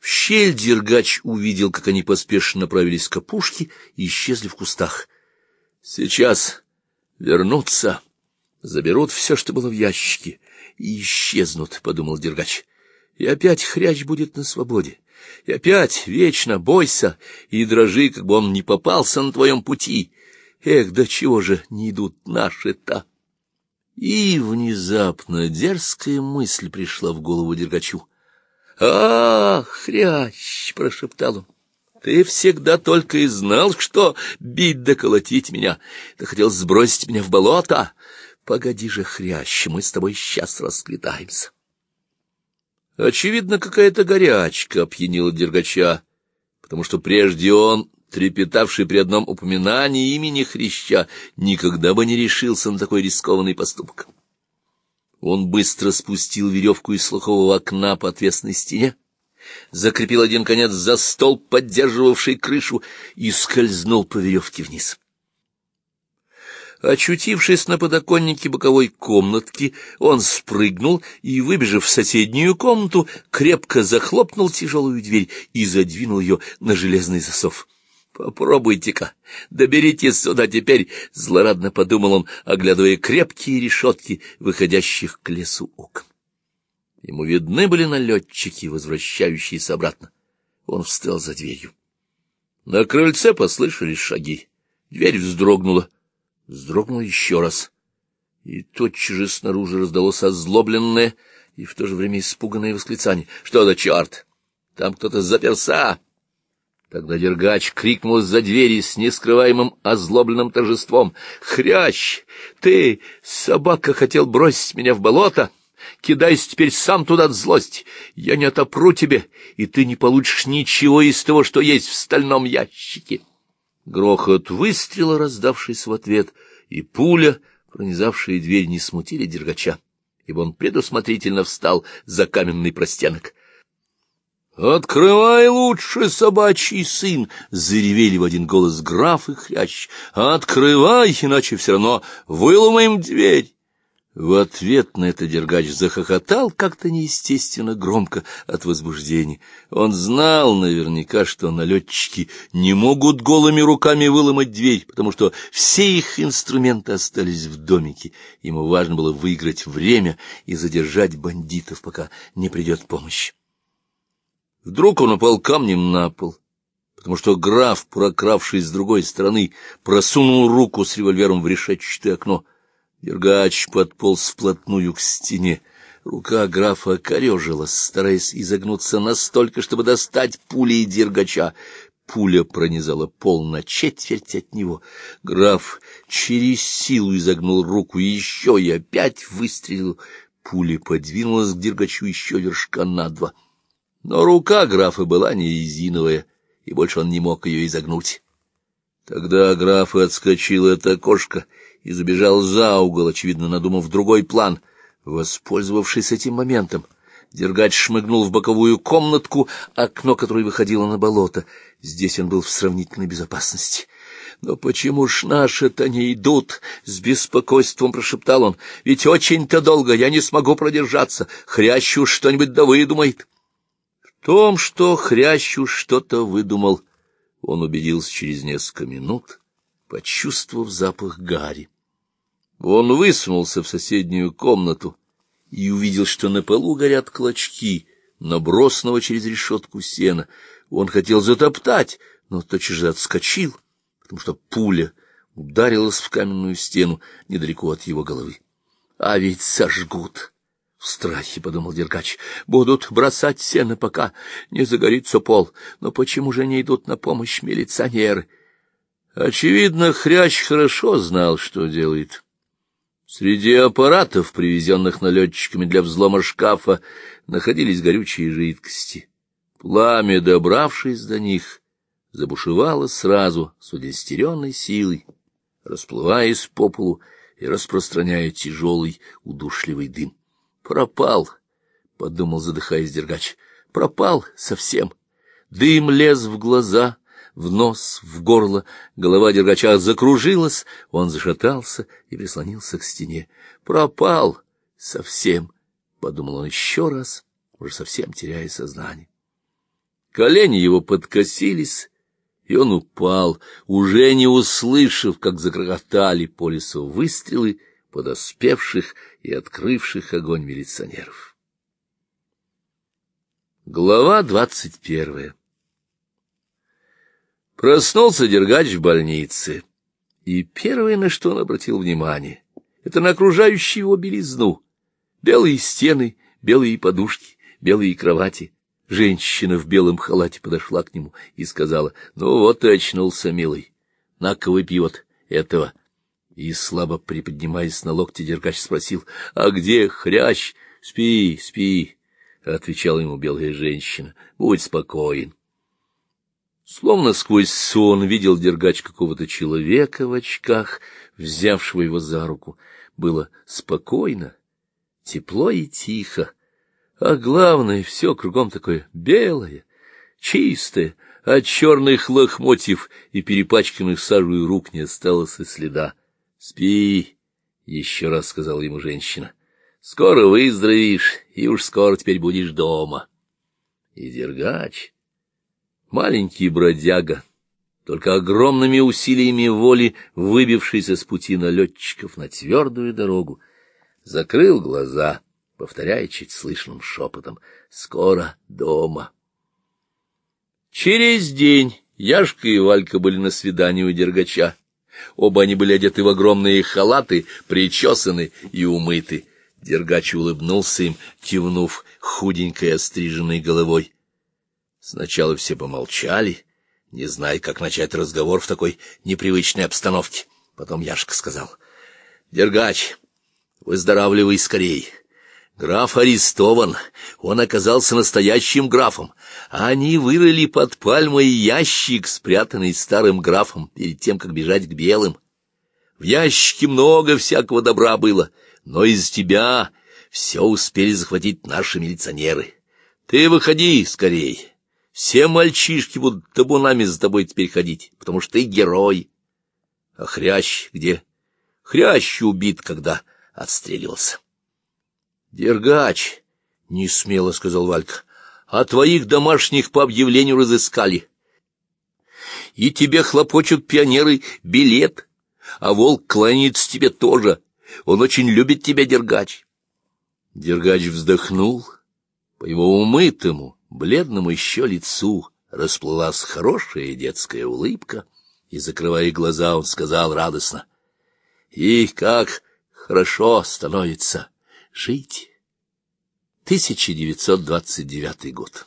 В щель Дергач увидел, как они поспешно направились к опушке и исчезли в кустах. Сейчас вернутся, заберут все, что было в ящике, и исчезнут, — подумал Дергач. И опять хряч будет на свободе. И опять вечно бойся и дрожи, как бы он не попался на твоем пути. Эх, да чего же не идут наши-то? И внезапно дерзкая мысль пришла в голову Дергачу. «Ах, хрящ!» — прошептал он. «Ты всегда только и знал, что бить да колотить меня. Ты хотел сбросить меня в болото. Погоди же, хрящ, мы с тобой сейчас расклетаемся». Очевидно, какая-то горячка опьянила Дергача, потому что прежде он, трепетавший при одном упоминании имени Хряща, никогда бы не решился на такой рискованный поступок. Он быстро спустил веревку из слухового окна по отвесной стене, закрепил один конец за стол, поддерживавший крышу, и скользнул по веревке вниз. Очутившись на подоконнике боковой комнатки, он спрыгнул и, выбежав в соседнюю комнату, крепко захлопнул тяжелую дверь и задвинул ее на железный засов. Попробуйте-ка, доберитесь сюда теперь, — злорадно подумал он, оглядывая крепкие решетки, выходящих к лесу окон. Ему видны были налетчики, возвращающиеся обратно. Он встал за дверью. На крыльце послышались шаги. Дверь вздрогнула. Вздрогнула еще раз. И тотчас же снаружи раздалось озлобленное и в то же время испуганное восклицание. — Что за черт? Там кто-то заперся! Тогда Дергач крикнул из-за двери с нескрываемым озлобленным торжеством. — Хрящ! Ты, собака, хотел бросить меня в болото? Кидайся теперь сам туда от злости. Я не отопру тебе, и ты не получишь ничего из того, что есть в стальном ящике. Грохот выстрела, раздавшийся в ответ, и пуля, пронизавшая дверь, не смутили Дергача, ибо он предусмотрительно встал за каменный простенок. «Открывай лучше, собачий сын!» — заревели в один голос граф и хрящ. «Открывай, иначе все равно выломаем дверь!» В ответ на это Дергач захохотал как-то неестественно громко от возбуждения. Он знал наверняка, что налетчики не могут голыми руками выломать дверь, потому что все их инструменты остались в домике. Ему важно было выиграть время и задержать бандитов, пока не придет помощь. Вдруг он упал камнем на пол, потому что граф, прокравшись с другой стороны, просунул руку с револьвером в решетчатое окно. Дергач подполз вплотную к стене. Рука графа корежилась, стараясь изогнуться настолько, чтобы достать пулей Дергача. Пуля пронизала пол на четверть от него. Граф через силу изогнул руку еще и опять выстрелил. Пуля подвинулась к Дергачу еще вершка на два — но рука графа была не резиновая, и больше он не мог ее изогнуть. Тогда граф отскочил от окошка и забежал за угол, очевидно, надумав другой план. Воспользовавшись этим моментом, Дергач шмыгнул в боковую комнатку, окно которой выходило на болото. Здесь он был в сравнительной безопасности. «Но почему ж наши-то не идут?» — с беспокойством прошептал он. «Ведь очень-то долго я не смогу продержаться. Хрящу что-нибудь да выдумает» том, что Хрящу что-то выдумал, он убедился через несколько минут, почувствовав запах гари. Он высунулся в соседнюю комнату и увидел, что на полу горят клочки, набросанного через решетку сена. Он хотел затоптать, но тотчас же отскочил, потому что пуля ударилась в каменную стену недалеко от его головы. А ведь сожгут! В страхе, — подумал Дергач, — будут бросать сено, пока не загорится пол. Но почему же не идут на помощь милиционеры? Очевидно, Хрящ хорошо знал, что делает. Среди аппаратов, привезенных налетчиками для взлома шкафа, находились горючие жидкости. Пламя, добравшись до них, забушевало сразу с удестеренной силой, расплываясь по полу и распространяя тяжелый удушливый дым. Пропал, — подумал, задыхаясь Дергач, — пропал совсем. Дым лез в глаза, в нос, в горло, голова Дергача закружилась, он зашатался и прислонился к стене. Пропал совсем, — подумал он еще раз, уже совсем теряя сознание. Колени его подкосились, и он упал, уже не услышав, как загрохотали по лесу выстрелы подоспевших и открывших огонь милиционеров. Глава двадцать первая Проснулся Дергач в больнице, и первое, на что он обратил внимание, это на окружающую его белизну. Белые стены, белые подушки, белые кровати. Женщина в белом халате подошла к нему и сказала, «Ну вот и очнулся, милый, на-ка выпей вот этого». И, слабо приподнимаясь на локте, Дергач спросил, «А где хрящ? Спи, спи», — отвечала ему белая женщина, «будь спокоен». Словно сквозь сон видел Дергач какого-то человека в очках, взявшего его за руку. Было спокойно, тепло и тихо, а главное, все кругом такое белое, чистое, от черных лохмотьев и перепачканных сажей рук не осталось и следа. — Спи, — еще раз сказала ему женщина, — скоро выздоровеешь, и уж скоро теперь будешь дома. И Дергач Маленький бродяга, только огромными усилиями воли, выбившийся с пути налетчиков на твердую дорогу, закрыл глаза, повторяя чуть слышным шепотом «Скоро дома». Через день Яшка и Валька были на свидании у Дергача. Оба они были одеты в огромные халаты, причесаны и умыты. Дергач улыбнулся им, кивнув худенькой остриженной головой. Сначала все помолчали, не зная, как начать разговор в такой непривычной обстановке. Потом Яшка сказал, — Дергач, выздоравливай скорей. Граф арестован, он оказался настоящим графом. Они вырыли под пальмой ящик, спрятанный старым графом, перед тем, как бежать к белым. В ящике много всякого добра было, но из тебя все успели захватить наши милиционеры. Ты выходи скорей, все мальчишки будут табунами за тобой теперь ходить, потому что ты герой. А хрящ где? Хрящ убит, когда отстреливался. — Дергач, — не смело сказал Валька, — а твоих домашних по объявлению разыскали. И тебе хлопочут пионеры билет, а волк кланяется тебе тоже. Он очень любит тебя, Дергач. Дергач вздохнул по его умытому, бледному еще лицу расплылась хорошая детская улыбка, и, закрывая глаза, он сказал радостно, «И как хорошо становится жить!» 1929 год